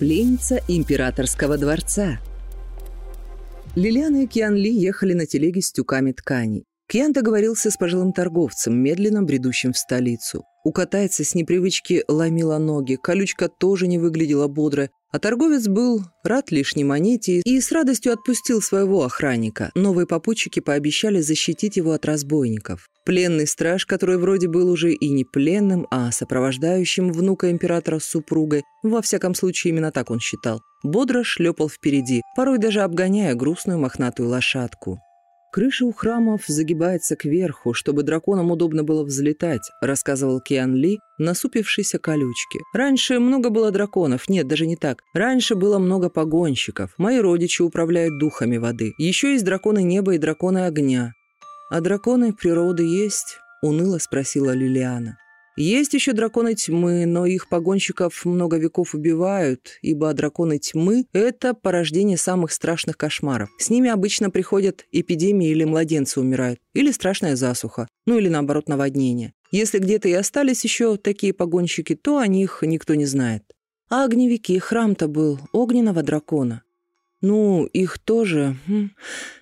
Пленница императорского дворца. Лилиана и Киан Ли ехали на телеге с тюками тканей. Кьян договорился с пожилым торговцем, медленно бредущим в столицу. У катайца с непривычки ломила ноги, колючка тоже не выглядела бодро, а торговец был рад лишней монете и с радостью отпустил своего охранника. Новые попутчики пообещали защитить его от разбойников. Пленный страж, который вроде был уже и не пленным, а сопровождающим внука императора с супругой, во всяком случае именно так он считал, бодро шлепал впереди, порой даже обгоняя грустную мохнатую лошадку. «Крыша у храмов загибается кверху, чтобы драконам удобно было взлетать», рассказывал Киан Ли, насупившийся колючки. «Раньше много было драконов, нет, даже не так. Раньше было много погонщиков. Мои родичи управляют духами воды. Еще есть драконы неба и драконы огня. А драконы природы есть?» уныло спросила Лилиана. Есть еще драконы тьмы, но их погонщиков много веков убивают, ибо драконы тьмы – это порождение самых страшных кошмаров. С ними обычно приходят эпидемии или младенцы умирают, или страшная засуха, ну или наоборот наводнение. Если где-то и остались еще такие погонщики, то о них никто не знает. А огневики, храм-то был огненного дракона. Ну, их тоже хм,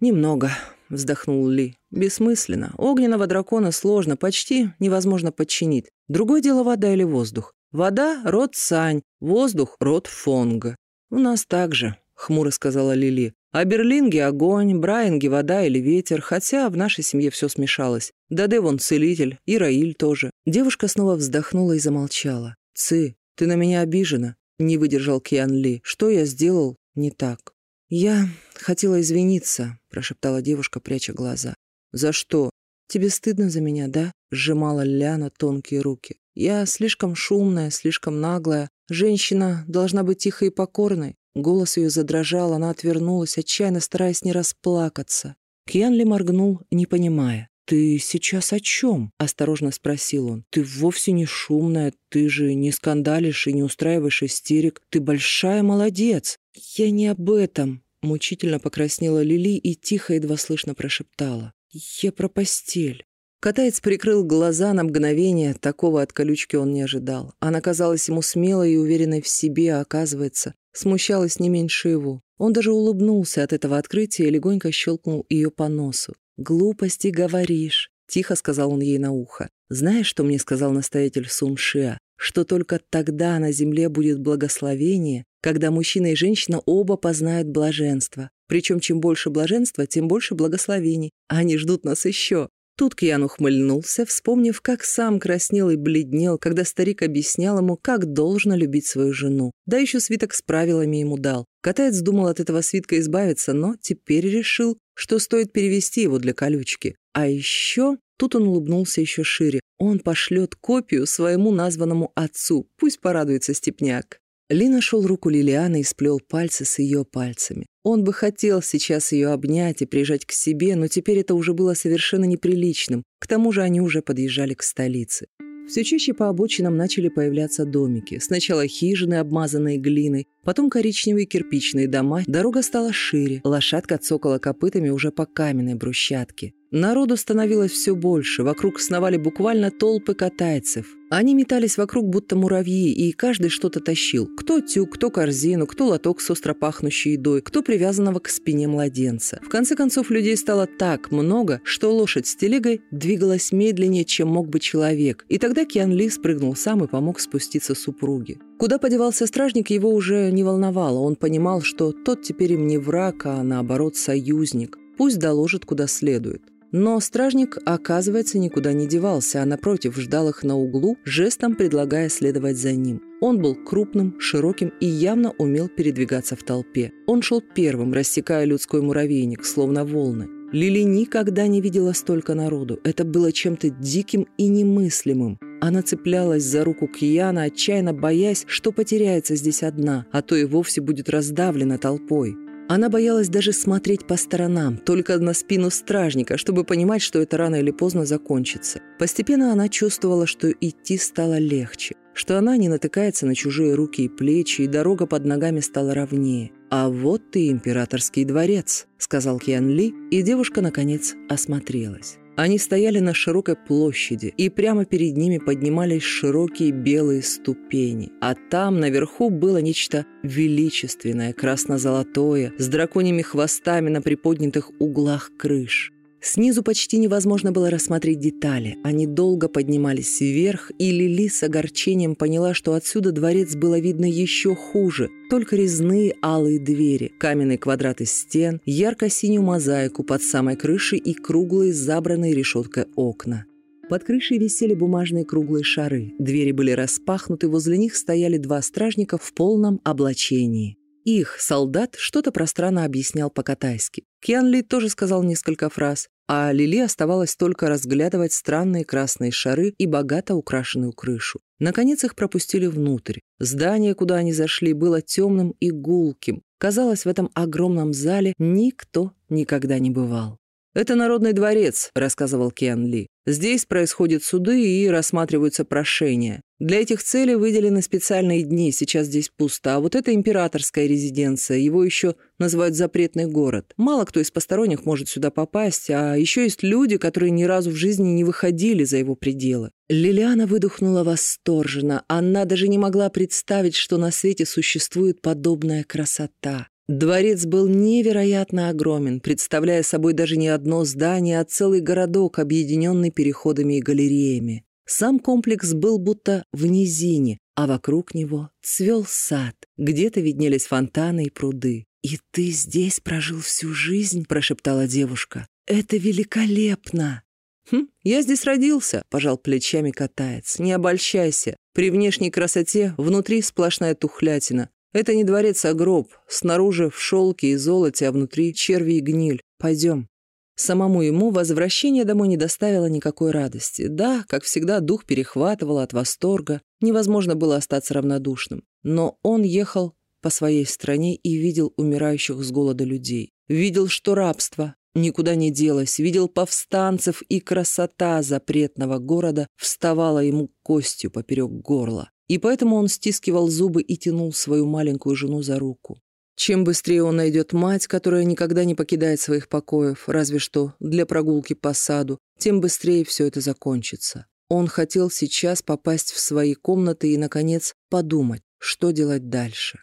немного вздохнул Ли. «Бессмысленно. Огненного дракона сложно, почти невозможно подчинить. Другое дело вода или воздух. Вода — род Сань, воздух — род Фонга. У нас так же», — хмуро сказала Лили. «А Берлинге — огонь, Брайанге — вода или ветер, хотя в нашей семье все смешалось. Даде вон целитель, и Раиль тоже». Девушка снова вздохнула и замолчала. «Ци, ты на меня обижена?» — не выдержал Киан Ли. «Что я сделал не так?» «Я хотела извиниться», — прошептала девушка, пряча глаза. «За что? Тебе стыдно за меня, да?» — сжимала Ляна тонкие руки. «Я слишком шумная, слишком наглая. Женщина должна быть тихой и покорной». Голос ее задрожал, она отвернулась, отчаянно стараясь не расплакаться. Кьянли моргнул, не понимая. «Ты сейчас о чем?» — осторожно спросил он. «Ты вовсе не шумная, ты же не скандалишь и не устраиваешь истерик. Ты большая молодец!» «Я не об этом», — мучительно покраснела Лили и тихо, едва слышно прошептала. «Я про постель». Катаец прикрыл глаза на мгновение, такого от колючки он не ожидал. Она казалась ему смелой и уверенной в себе, а оказывается, смущалась не меньше его. Он даже улыбнулся от этого открытия и легонько щелкнул ее по носу. «Глупости говоришь», — тихо сказал он ей на ухо. «Знаешь, что мне сказал настоятель Суншиа? Что только тогда на земле будет благословение, когда мужчина и женщина оба познают блаженство. Причем чем больше блаженства, тем больше благословений. А они ждут нас еще. Тут Кьян ухмыльнулся, вспомнив, как сам краснел и бледнел, когда старик объяснял ему, как должно любить свою жену. Да еще свиток с правилами ему дал. Катаец думал от этого свитка избавиться, но теперь решил, что стоит перевести его для колючки. А еще... Тут он улыбнулся еще шире. Он пошлет копию своему названному отцу. Пусть порадуется степняк. Ли нашел руку Лилианы и сплел пальцы с ее пальцами. Он бы хотел сейчас ее обнять и прижать к себе, но теперь это уже было совершенно неприличным. К тому же они уже подъезжали к столице. Все чаще по обочинам начали появляться домики. Сначала хижины, обмазанные глиной, потом коричневые кирпичные дома. Дорога стала шире. Лошадка цокала копытами уже по каменной брусчатке. Народу становилось все больше, вокруг сновали буквально толпы катайцев. Они метались вокруг, будто муравьи, и каждый что-то тащил. Кто тюк, кто корзину, кто лоток с остро пахнущей едой, кто привязанного к спине младенца. В конце концов, людей стало так много, что лошадь с телегой двигалась медленнее, чем мог бы человек. И тогда Киан Ли спрыгнул сам и помог спуститься супруге. Куда подевался стражник, его уже не волновало. Он понимал, что тот теперь им не враг, а наоборот союзник. Пусть доложит куда следует. Но стражник, оказывается, никуда не девался, а напротив ждал их на углу, жестом предлагая следовать за ним. Он был крупным, широким и явно умел передвигаться в толпе. Он шел первым, рассекая людской муравейник, словно волны. Лили никогда не видела столько народу. Это было чем-то диким и немыслимым. Она цеплялась за руку Кияна, отчаянно боясь, что потеряется здесь одна, а то и вовсе будет раздавлена толпой. Она боялась даже смотреть по сторонам, только на спину стражника, чтобы понимать, что это рано или поздно закончится. Постепенно она чувствовала, что идти стало легче, что она не натыкается на чужие руки и плечи, и дорога под ногами стала ровнее. «А вот ты, императорский дворец», — сказал Киан Ли, и девушка, наконец, осмотрелась. Они стояли на широкой площади, и прямо перед ними поднимались широкие белые ступени. А там, наверху, было нечто величественное, красно-золотое, с драконьими хвостами на приподнятых углах крыш. Снизу почти невозможно было рассмотреть детали. Они долго поднимались вверх, и Лили с огорчением поняла, что отсюда дворец было видно еще хуже. Только резные алые двери, каменные квадраты стен, ярко-синюю мозаику под самой крышей и круглые забранные решеткой окна. Под крышей висели бумажные круглые шары. Двери были распахнуты, возле них стояли два стражника в полном облачении. Их, солдат, что-то пространно объяснял по-катайски. Кьян Ли тоже сказал несколько фраз, а Лили оставалось только разглядывать странные красные шары и богато украшенную крышу. Наконец их пропустили внутрь. Здание, куда они зашли, было темным и гулким. Казалось, в этом огромном зале никто никогда не бывал. «Это Народный дворец», — рассказывал Киан Ли. «Здесь происходят суды и рассматриваются прошения. Для этих целей выделены специальные дни, сейчас здесь пусто. А вот это императорская резиденция, его еще называют запретный город. Мало кто из посторонних может сюда попасть, а еще есть люди, которые ни разу в жизни не выходили за его пределы». Лилиана выдохнула восторженно. Она даже не могла представить, что на свете существует подобная красота. Дворец был невероятно огромен, представляя собой даже не одно здание, а целый городок, объединенный переходами и галереями. Сам комплекс был будто в низине, а вокруг него цвел сад, где-то виднелись фонтаны и пруды. «И ты здесь прожил всю жизнь?» – прошептала девушка. «Это великолепно!» «Хм, я здесь родился», – пожал плечами катаец. «Не обольщайся. При внешней красоте внутри сплошная тухлятина. Это не дворец, а гроб. Снаружи в шелке и золоте, а внутри черви и гниль. Пойдем. Самому ему возвращение домой не доставило никакой радости. Да, как всегда, дух перехватывал от восторга. Невозможно было остаться равнодушным. Но он ехал по своей стране и видел умирающих с голода людей. Видел, что рабство никуда не делось. Видел повстанцев, и красота запретного города вставала ему костью поперек горла и поэтому он стискивал зубы и тянул свою маленькую жену за руку. Чем быстрее он найдет мать, которая никогда не покидает своих покоев, разве что для прогулки по саду, тем быстрее все это закончится. Он хотел сейчас попасть в свои комнаты и, наконец, подумать, что делать дальше.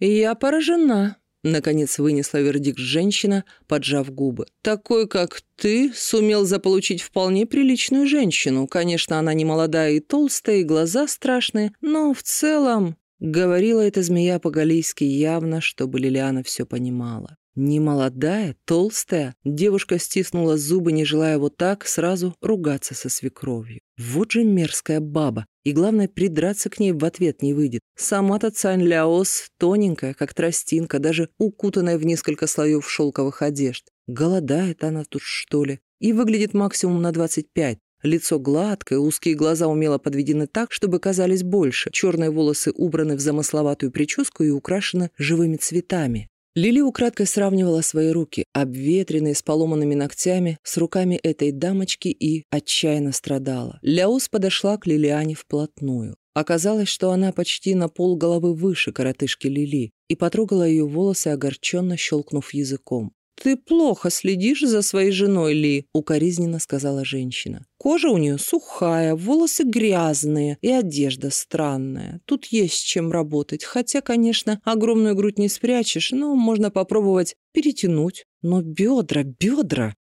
«Я поражена», Наконец вынесла вердикт женщина, поджав губы. «Такой, как ты, сумел заполучить вполне приличную женщину. Конечно, она не молодая и толстая, и глаза страшные, но в целом...» Говорила эта змея по-галийски явно, чтобы Лилиана все понимала. Не молодая, толстая, девушка стиснула зубы, не желая вот так сразу ругаться со свекровью. Вот же мерзкая баба, и главное, придраться к ней в ответ не выйдет. Сама-то Цань Ляос тоненькая, как тростинка, даже укутанная в несколько слоев шелковых одежд. Голодает она тут, что ли? И выглядит максимум на 25. Лицо гладкое, узкие глаза умело подведены так, чтобы казались больше. Черные волосы убраны в замысловатую прическу и украшены живыми цветами. Лили украдкой сравнивала свои руки, обветренные с поломанными ногтями, с руками этой дамочки и отчаянно страдала. Ляус подошла к Лилиане вплотную. Оказалось, что она почти на пол головы выше коротышки Лили и потрогала ее волосы, огорченно щелкнув языком. «Ты плохо следишь за своей женой, Ли», — укоризненно сказала женщина. «Кожа у нее сухая, волосы грязные и одежда странная. Тут есть чем работать, хотя, конечно, огромную грудь не спрячешь, но можно попробовать перетянуть. Но бедра, бедра!»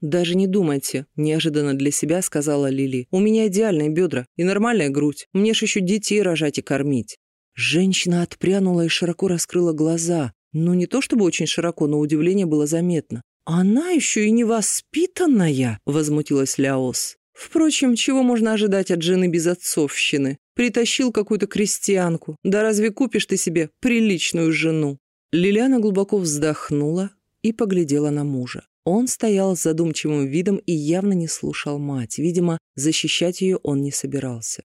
«Даже не думайте», — неожиданно для себя сказала Лили. «У меня идеальные бедра и нормальная грудь. Мне ж еще детей рожать и кормить». Женщина отпрянула и широко раскрыла глаза. Ну, не то чтобы очень широко, но удивление было заметно. «Она еще и невоспитанная!» — возмутилась Ляос. «Впрочем, чего можно ожидать от жены без отцовщины? Притащил какую-то крестьянку. Да разве купишь ты себе приличную жену?» Лилиана глубоко вздохнула и поглядела на мужа. Он стоял с задумчивым видом и явно не слушал мать. Видимо, защищать ее он не собирался.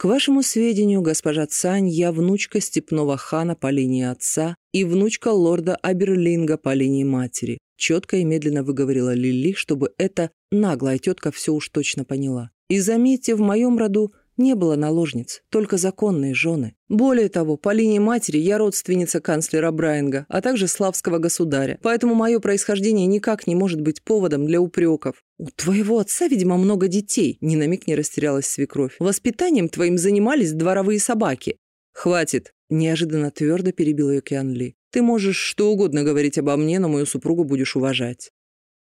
К вашему сведению, госпожа Цань, я внучка степного хана по линии отца и внучка лорда Аберлинга по линии матери. Четко и медленно выговорила Лили, чтобы эта наглая тетка все уж точно поняла. И заметьте, в моем роду не было наложниц, только законные жены. Более того, по линии матери я родственница канцлера Брайанга, а также славского государя, поэтому мое происхождение никак не может быть поводом для упреков. «У твоего отца, видимо, много детей», — ни на миг не растерялась свекровь. «Воспитанием твоим занимались дворовые собаки». «Хватит», — неожиданно твердо перебил ее Киан Ли. «Ты можешь что угодно говорить обо мне, но мою супругу будешь уважать».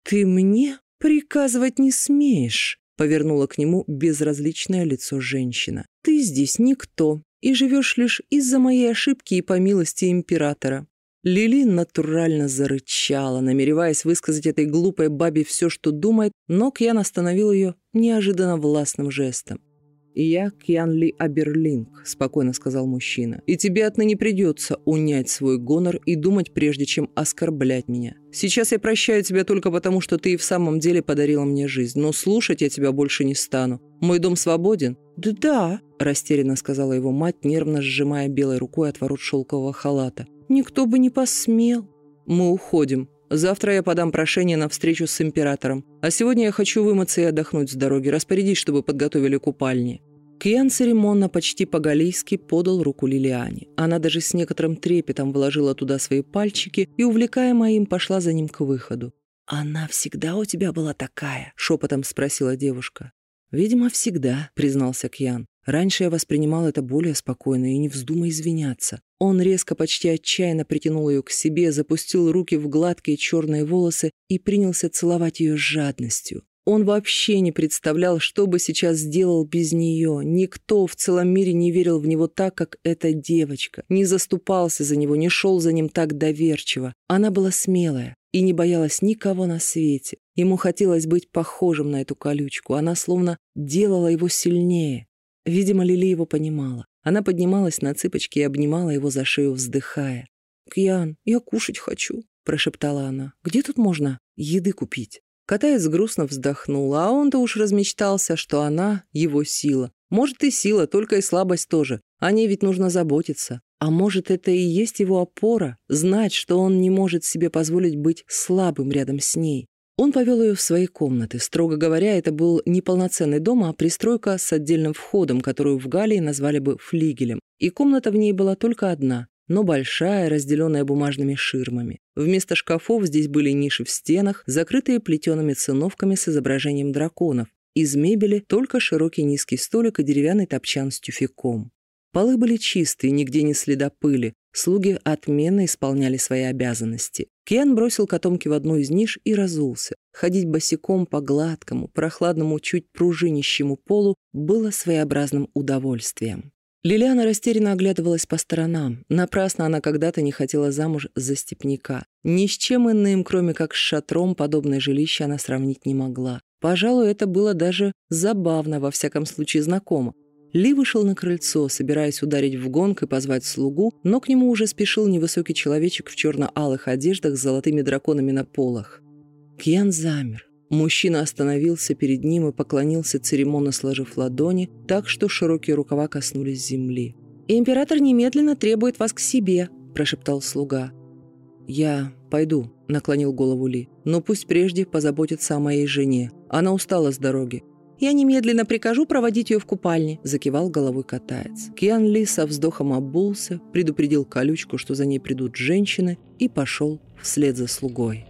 «Ты мне приказывать не смеешь», Повернула к нему безразличное лицо женщина. «Ты здесь никто и живешь лишь из-за моей ошибки и по милости императора». Лили натурально зарычала, намереваясь высказать этой глупой бабе все, что думает, но Кьян остановил ее неожиданно властным жестом. «Я Кьянли Аберлинг», — спокойно сказал мужчина. «И тебе отныне придется унять свой гонор и думать, прежде чем оскорблять меня. Сейчас я прощаю тебя только потому, что ты и в самом деле подарила мне жизнь, но слушать я тебя больше не стану. Мой дом свободен?» «Да-да», — растерянно сказала его мать, нервно сжимая белой рукой от ворот шелкового халата. «Никто бы не посмел». «Мы уходим», Завтра я подам прошение на встречу с императором. А сегодня я хочу вымыться и отдохнуть с дороги. Распорядись, чтобы подготовили купальни». Кьян церемонно, почти по-галийски, подал руку Лилиане. Она даже с некоторым трепетом вложила туда свои пальчики и, увлекаемая им, пошла за ним к выходу. «Она всегда у тебя была такая?» — шепотом спросила девушка. «Видимо, всегда», — признался Кьян. «Раньше я воспринимал это более спокойно и не вздумай извиняться. Он резко, почти отчаянно притянул ее к себе, запустил руки в гладкие черные волосы и принялся целовать ее с жадностью. Он вообще не представлял, что бы сейчас сделал без нее. Никто в целом мире не верил в него так, как эта девочка. Не заступался за него, не шел за ним так доверчиво. Она была смелая и не боялась никого на свете. Ему хотелось быть похожим на эту колючку. Она словно делала его сильнее. Видимо, Лили его понимала. Она поднималась на цыпочки и обнимала его за шею, вздыхая. «Кьян, я кушать хочу», — прошептала она. «Где тут можно еды купить?» Катаец грустно вздохнул, а он-то уж размечтался, что она — его сила. Может, и сила, только и слабость тоже. О ней ведь нужно заботиться. А может, это и есть его опора — знать, что он не может себе позволить быть слабым рядом с ней. Он повел ее в свои комнаты. Строго говоря, это был не полноценный дом, а пристройка с отдельным входом, которую в Галлии назвали бы флигелем. И комната в ней была только одна, но большая, разделенная бумажными ширмами. Вместо шкафов здесь были ниши в стенах, закрытые плетеными циновками с изображением драконов. Из мебели только широкий низкий столик и деревянный топчан с тюфяком. Полы были чистые, нигде не следа пыли. Слуги отменно исполняли свои обязанности. Кен бросил котомки в одну из ниш и разулся. Ходить босиком по гладкому, прохладному, чуть пружинищему полу было своеобразным удовольствием. Лилиана растерянно оглядывалась по сторонам. Напрасно она когда-то не хотела замуж за степняка. Ни с чем иным, кроме как с шатром, подобное жилище она сравнить не могла. Пожалуй, это было даже забавно, во всяком случае знакомо. Ли вышел на крыльцо, собираясь ударить в гонг и позвать слугу, но к нему уже спешил невысокий человечек в черно-алых одеждах с золотыми драконами на полах. Кьян замер. Мужчина остановился перед ним и поклонился, церемонно сложив ладони, так что широкие рукава коснулись земли. «Император немедленно требует вас к себе», – прошептал слуга. «Я пойду», – наклонил голову Ли, – «но пусть прежде позаботится о моей жене. Она устала с дороги. «Я немедленно прикажу проводить ее в купальне», – закивал головой катаец. Киан Ли со вздохом обулся, предупредил колючку, что за ней придут женщины, и пошел вслед за слугой.